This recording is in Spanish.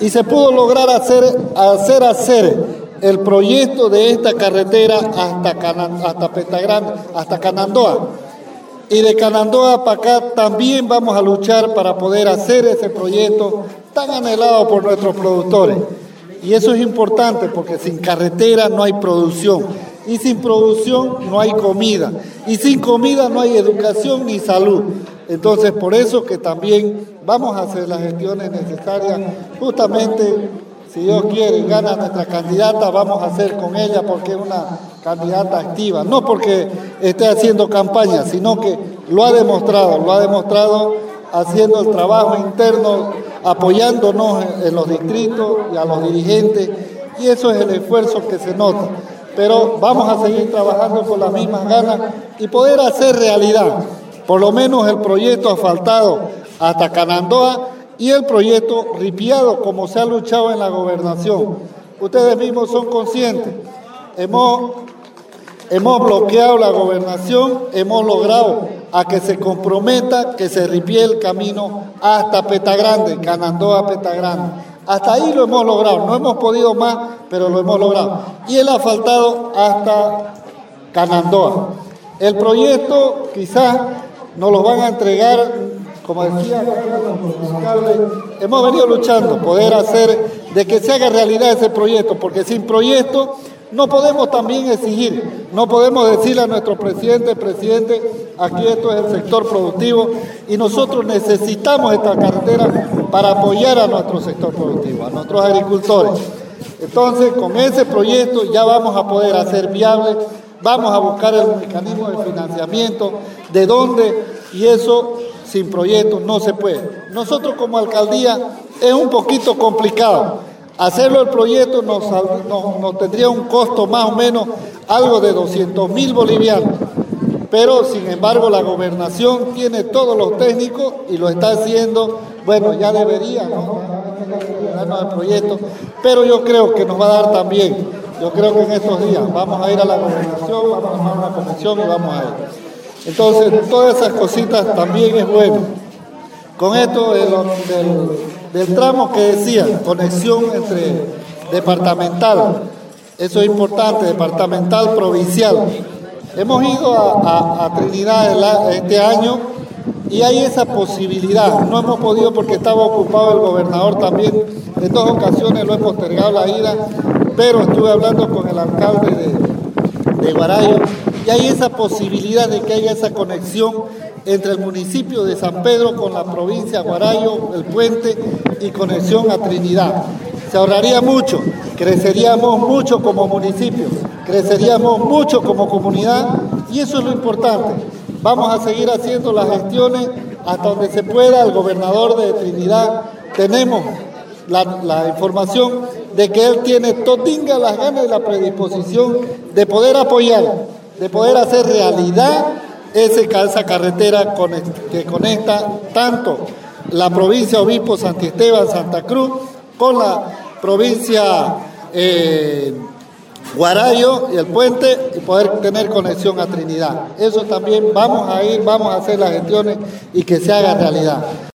y se pudo lograr hacer hacer, hacer el proyecto de esta carretera hasta, hasta hasta Canandoa. Y de Canandoa para acá también vamos a luchar para poder hacer ese proyecto tan anhelado por nuestros productores. Y eso es importante porque sin carretera no hay producción. Y sin producción no hay comida. Y sin comida no hay educación ni salud. Entonces, por eso que también vamos a hacer las gestiones necesarias justamente si Dios quiere gana nuestra candidata, vamos a hacer con ella porque es una candidata activa. No porque esté haciendo campaña, sino que lo ha demostrado, lo ha demostrado haciendo el trabajo interno, apoyándonos en los distritos y a los dirigentes. Y eso es el esfuerzo que se nota. Pero vamos a seguir trabajando con las mismas ganas y poder hacer realidad, por lo menos el proyecto asfaltado hasta Canandoa y el proyecto ripiado como se ha luchado en la gobernación. Ustedes mismos son conscientes. Hemos, hemos bloqueado la gobernación, hemos logrado a que se comprometa que se ripie el camino hasta Petagrande, Canandoa Petagrande. Hasta ahí lo hemos logrado, no hemos podido más, pero lo hemos logrado. Y él ha faltado hasta Canandoa. El proyecto quizás nos lo van a entregar como decía hemos venido luchando poder hacer de que se haga realidad ese proyecto, porque sin proyecto no podemos también exigir, no podemos decirle a nuestro presidente, presidente, aquí esto es el sector productivo y nosotros necesitamos esta carretera para apoyar a nuestro sector productivo, a nuestros agricultores. Entonces, con ese proyecto ya vamos a poder hacer viable, vamos a buscar el mecanismo de financiamiento, de dónde, y eso sin proyectos no se puede. Nosotros como alcaldía es un poquito complicado. Hacerlo el proyecto nos, nos, tendría un costo más o menos algo de 200 mil bolivianos. Pero sin embargo la gobernación tiene todos los técnicos y lo está haciendo, bueno, ya debería, ¿no? el proyecto, pero yo creo que nos va a dar también, yo creo que en estos días vamos a ir a la gobernación, vamos a tomar una comisión y vamos a ir. Entonces, todas esas cositas también es bueno. Con esto del, tramo que decía, conexión entre departamental, eso es importante, departamental, provincial. Hemos ido a, Trinidad este año y hay esa posibilidad. No hemos podido porque estaba ocupado el gobernador también. En dos ocasiones lo he postergado la ida, pero estuve hablando con el alcalde de, de Guarayo y hay esa posibilidad de que haya esa conexión entre el municipio de San Pedro con la provincia de Guarayo, el puente y conexión a Trinidad. Se ahorraría mucho, creceríamos mucho como municipio, creceríamos mucho como comunidad y eso es lo importante. Vamos a seguir haciendo las gestiones hasta donde se pueda. El gobernador de Trinidad tenemos la, información de que él tiene totinga las ganas y la predisposición de poder apoyar de poder hacer realidad ese, esa carretera que conecta tanto la provincia Obispo Santiesteban, Santa Cruz, con la provincia eh, Guarayo y el puente y poder tener conexión a Trinidad. Eso también vamos a ir, vamos a hacer las gestiones y que se haga realidad.